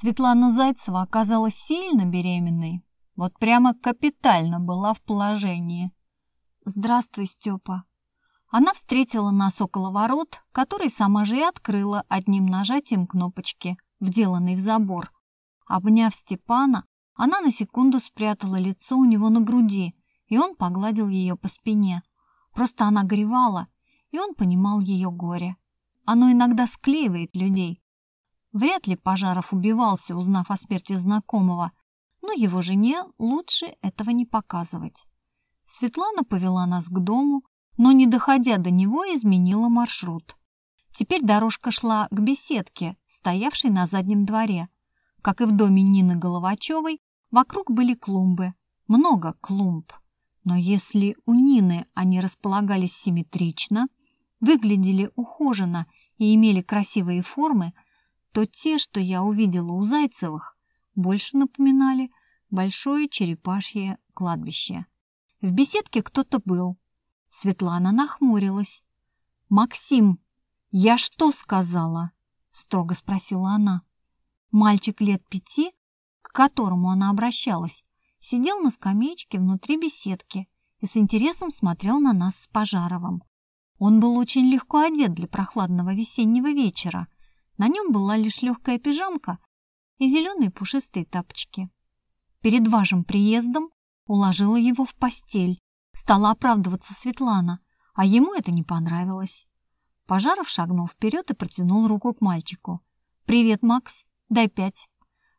Светлана Зайцева оказалась сильно беременной. Вот прямо капитально была в положении. «Здравствуй, Степа». Она встретила нас около ворот, которые сама же и открыла одним нажатием кнопочки, вделанной в забор. Обняв Степана, она на секунду спрятала лицо у него на груди, и он погладил ее по спине. Просто она горевала, и он понимал ее горе. Оно иногда склеивает людей. Вряд ли Пожаров убивался, узнав о смерти знакомого, но его жене лучше этого не показывать. Светлана повела нас к дому, но, не доходя до него, изменила маршрут. Теперь дорожка шла к беседке, стоявшей на заднем дворе. Как и в доме Нины Головачевой, вокруг были клумбы, много клумб. Но если у Нины они располагались симметрично, выглядели ухоженно и имели красивые формы, то те, что я увидела у Зайцевых, больше напоминали большое черепашье кладбище. В беседке кто-то был. Светлана нахмурилась. «Максим, я что сказала?» — строго спросила она. Мальчик лет пяти, к которому она обращалась, сидел на скамеечке внутри беседки и с интересом смотрел на нас с Пожаровым. Он был очень легко одет для прохладного весеннего вечера. На нем была лишь легкая пижамка и зеленые пушистые тапочки. Перед вашим приездом уложила его в постель. Стала оправдываться Светлана, а ему это не понравилось. Пожаров шагнул вперед и протянул руку к мальчику. «Привет, Макс, дай пять».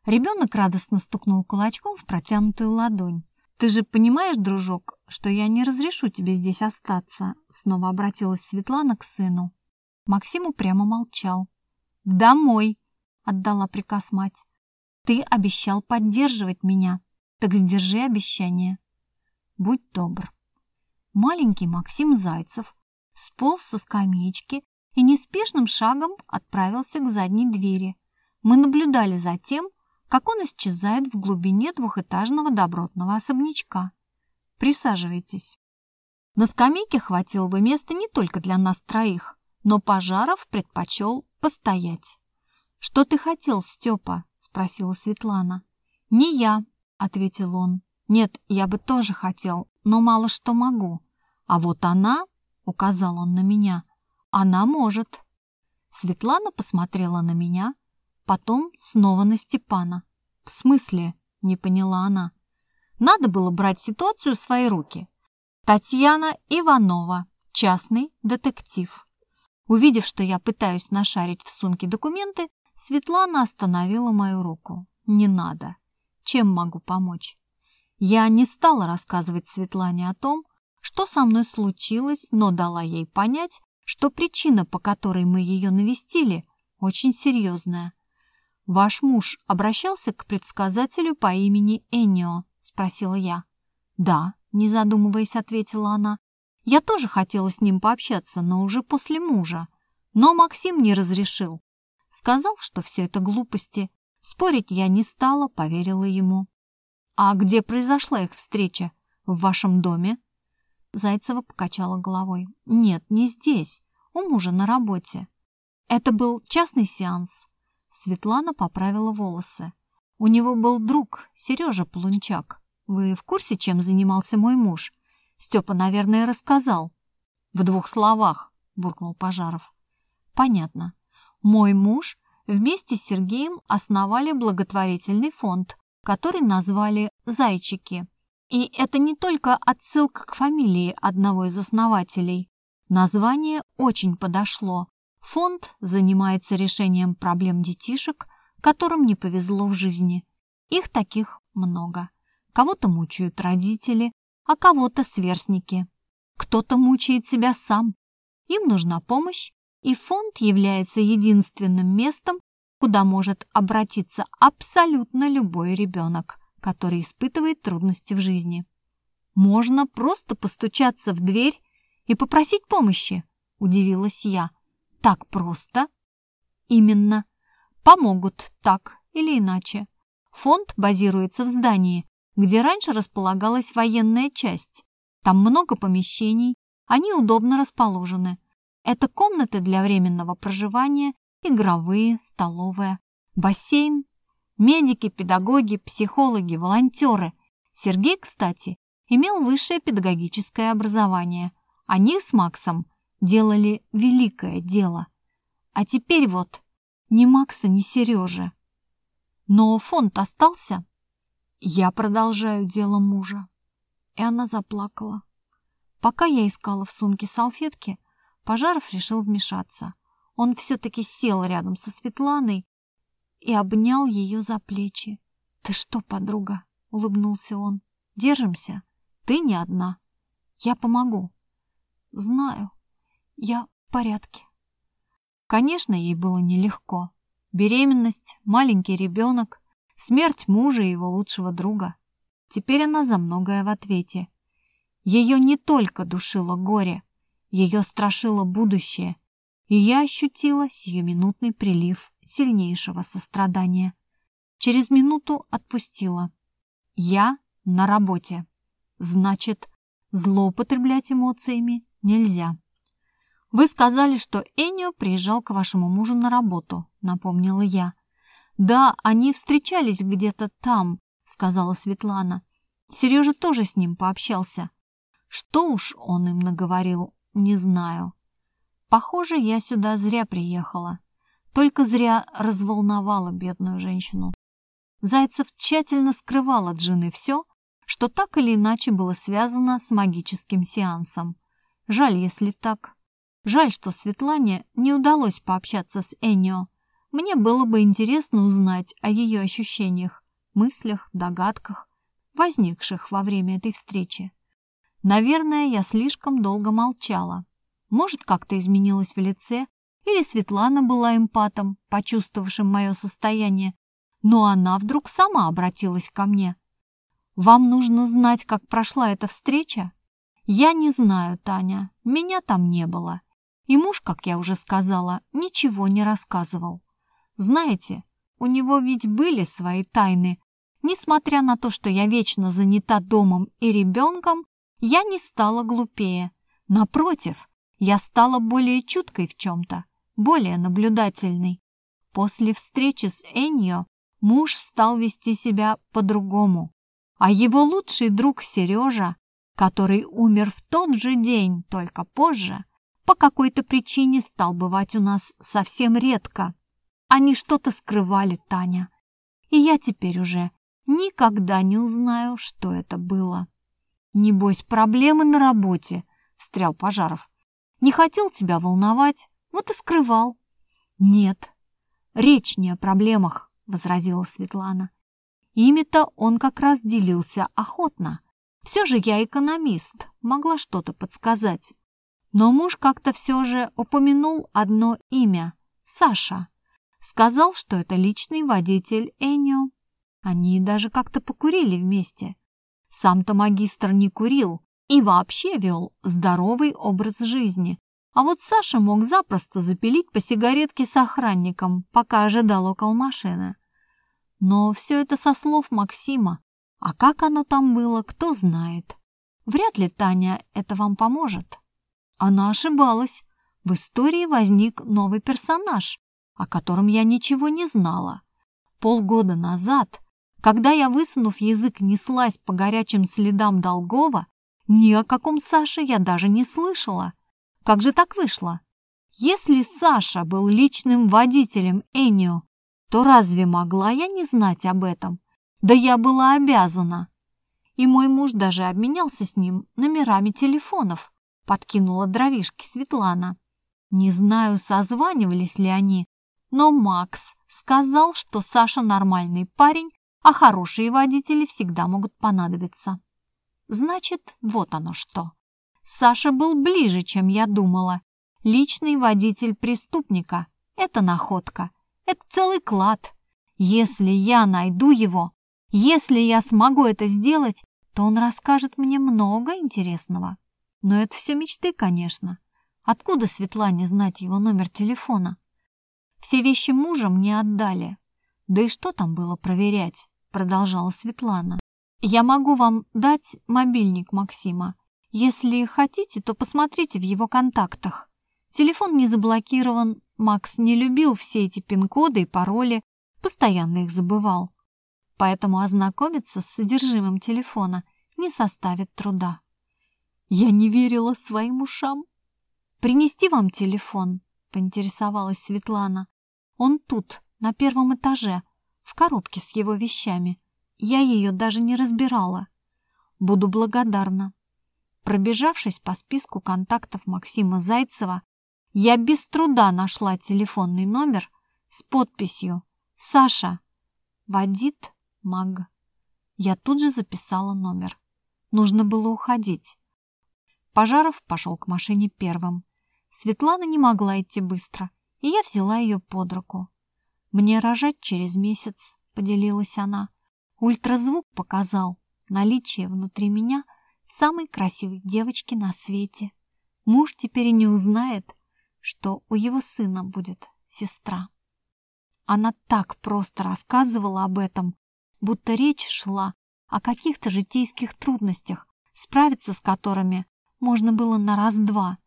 Ребенок радостно стукнул кулачком в протянутую ладонь. «Ты же понимаешь, дружок, что я не разрешу тебе здесь остаться?» Снова обратилась Светлана к сыну. Максиму прямо молчал. «Домой!» — отдала приказ мать. «Ты обещал поддерживать меня, так сдержи обещание. Будь добр». Маленький Максим Зайцев сполз со скамеечки и неспешным шагом отправился к задней двери. Мы наблюдали за тем, как он исчезает в глубине двухэтажного добротного особнячка. Присаживайтесь. На скамейке хватило бы места не только для нас троих, но Пожаров предпочел постоять. «Что ты хотел, Степа?» – спросила Светлана. «Не я», – ответил он. «Нет, я бы тоже хотел, но мало что могу. А вот она, – указал он на меня, – она может». Светлана посмотрела на меня, потом снова на Степана. «В смысле?» – не поняла она. Надо было брать ситуацию в свои руки. Татьяна Иванова, частный детектив. Увидев, что я пытаюсь нашарить в сумке документы, Светлана остановила мою руку. «Не надо. Чем могу помочь?» Я не стала рассказывать Светлане о том, что со мной случилось, но дала ей понять, что причина, по которой мы ее навестили, очень серьезная. «Ваш муж обращался к предсказателю по имени Энио?» – спросила я. «Да», – не задумываясь, ответила она. «Я тоже хотела с ним пообщаться, но уже после мужа. Но Максим не разрешил. Сказал, что все это глупости. Спорить я не стала, поверила ему». «А где произошла их встреча? В вашем доме?» Зайцева покачала головой. «Нет, не здесь. У мужа на работе. Это был частный сеанс. Светлана поправила волосы. У него был друг, Сережа Полунчак. Вы в курсе, чем занимался мой муж? Степа, наверное, рассказал. В двух словах, буркнул Пожаров. Понятно. Мой муж вместе с Сергеем основали благотворительный фонд, который назвали «Зайчики». И это не только отсылка к фамилии одного из основателей. Название очень подошло. Фонд занимается решением проблем детишек, которым не повезло в жизни. Их таких много. Кого-то мучают родители, а кого-то сверстники. Кто-то мучает себя сам. Им нужна помощь, и фонд является единственным местом, куда может обратиться абсолютно любой ребенок, который испытывает трудности в жизни. Можно просто постучаться в дверь и попросить помощи, удивилась я. Так просто? Именно. Помогут так или иначе. Фонд базируется в здании, где раньше располагалась военная часть. Там много помещений, они удобно расположены. Это комнаты для временного проживания, игровые, столовая, бассейн. Медики, педагоги, психологи, волонтеры. Сергей, кстати, имел высшее педагогическое образование. Они с Максом делали великое дело. А теперь вот ни Макса, ни Сережи. Но фонд остался. Я продолжаю дело мужа. И она заплакала. Пока я искала в сумке салфетки, Пожаров решил вмешаться. Он все-таки сел рядом со Светланой и обнял ее за плечи. «Ты что, подруга?» — улыбнулся он. «Держимся. Ты не одна. Я помогу». «Знаю. Я в порядке». Конечно, ей было нелегко. Беременность, маленький ребенок, смерть мужа и его лучшего друга. Теперь она за многое в ответе. Ее не только душило горе, ее страшило будущее, и я ощутила сиюминутный прилив сильнейшего сострадания. Через минуту отпустила. Я на работе. Значит, злоупотреблять эмоциями нельзя. Вы сказали, что Энио приезжал к вашему мужу на работу, напомнила я. Да, они встречались где-то там, сказала Светлана. Сережа тоже с ним пообщался. Что уж он им наговорил, не знаю. Похоже, я сюда зря приехала. Только зря разволновала бедную женщину. Зайцев тщательно скрывал от жены все, что так или иначе было связано с магическим сеансом. Жаль, если так. Жаль, что Светлане не удалось пообщаться с Энио. Мне было бы интересно узнать о ее ощущениях, мыслях, догадках, возникших во время этой встречи. Наверное, я слишком долго молчала. Может, как-то изменилась в лице, или Светлана была эмпатом, почувствовавшим мое состояние, но она вдруг сама обратилась ко мне. «Вам нужно знать, как прошла эта встреча?» «Я не знаю, Таня, меня там не было». И муж, как я уже сказала, ничего не рассказывал. Знаете, у него ведь были свои тайны. Несмотря на то, что я вечно занята домом и ребенком, я не стала глупее. Напротив, я стала более чуткой в чем-то, более наблюдательной. После встречи с Эньо муж стал вести себя по-другому. А его лучший друг Сережа, который умер в тот же день, только позже, по какой-то причине стал бывать у нас совсем редко. Они что-то скрывали, Таня. И я теперь уже никогда не узнаю, что это было. «Небось, проблемы на работе», — встрял Пожаров. «Не хотел тебя волновать, вот и скрывал». «Нет, речь не о проблемах», — возразила Светлана. Ими-то он как раз делился охотно. Все же я экономист, могла что-то подсказать. Но муж как-то все же упомянул одно имя — Саша. Сказал, что это личный водитель Энио. Они даже как-то покурили вместе. Сам-то магистр не курил и вообще вел здоровый образ жизни. А вот Саша мог запросто запилить по сигаретке с охранником, пока ожидал около машины. Но все это со слов Максима. А как оно там было, кто знает. Вряд ли Таня это вам поможет. Она ошибалась. В истории возник новый персонаж, о котором я ничего не знала. Полгода назад когда я, высунув язык, неслась по горячим следам Долгова, ни о каком Саше я даже не слышала. Как же так вышло? Если Саша был личным водителем Энио, то разве могла я не знать об этом? Да я была обязана. И мой муж даже обменялся с ним номерами телефонов, подкинула дровишки Светлана. Не знаю, созванивались ли они, но Макс сказал, что Саша нормальный парень, а хорошие водители всегда могут понадобиться. Значит, вот оно что. Саша был ближе, чем я думала. Личный водитель преступника – это находка, это целый клад. Если я найду его, если я смогу это сделать, то он расскажет мне много интересного. Но это все мечты, конечно. Откуда Светлане знать его номер телефона? Все вещи мужа мне отдали. Да и что там было проверять? продолжала Светлана. «Я могу вам дать мобильник Максима. Если хотите, то посмотрите в его контактах. Телефон не заблокирован, Макс не любил все эти пин-коды и пароли, постоянно их забывал. Поэтому ознакомиться с содержимым телефона не составит труда. Я не верила своим ушам. «Принести вам телефон?» — поинтересовалась Светлана. «Он тут, на первом этаже, в коробке с его вещами. Я ее даже не разбирала. Буду благодарна». Пробежавшись по списку контактов Максима Зайцева, я без труда нашла телефонный номер с подписью «Саша, водит маг». Я тут же записала номер. Нужно было уходить. Пожаров пошел к машине первым. Светлана не могла идти быстро, и я взяла ее под руку. «Мне рожать через месяц», — поделилась она. Ультразвук показал наличие внутри меня самой красивой девочки на свете. Муж теперь и не узнает, что у его сына будет сестра. Она так просто рассказывала об этом, будто речь шла о каких-то житейских трудностях, справиться с которыми можно было на раз-два.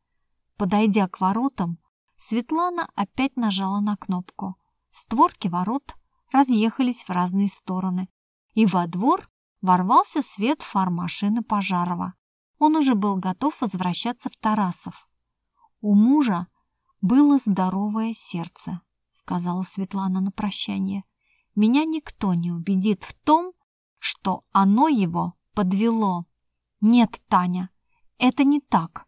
Подойдя к воротам, Светлана опять нажала на кнопку. Створки ворот разъехались в разные стороны, и во двор ворвался свет фар машины Пожарова. Он уже был готов возвращаться в Тарасов. У мужа было здоровое сердце, сказала Светлана на прощание. Меня никто не убедит в том, что оно его подвело. Нет, Таня, это не так.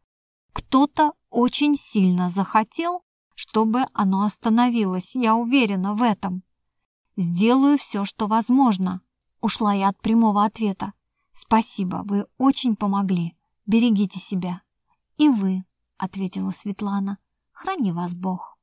Кто-то очень сильно захотел, чтобы оно остановилось, я уверена в этом. Сделаю все, что возможно. Ушла я от прямого ответа. Спасибо, вы очень помогли. Берегите себя. И вы, ответила Светлана. Храни вас Бог.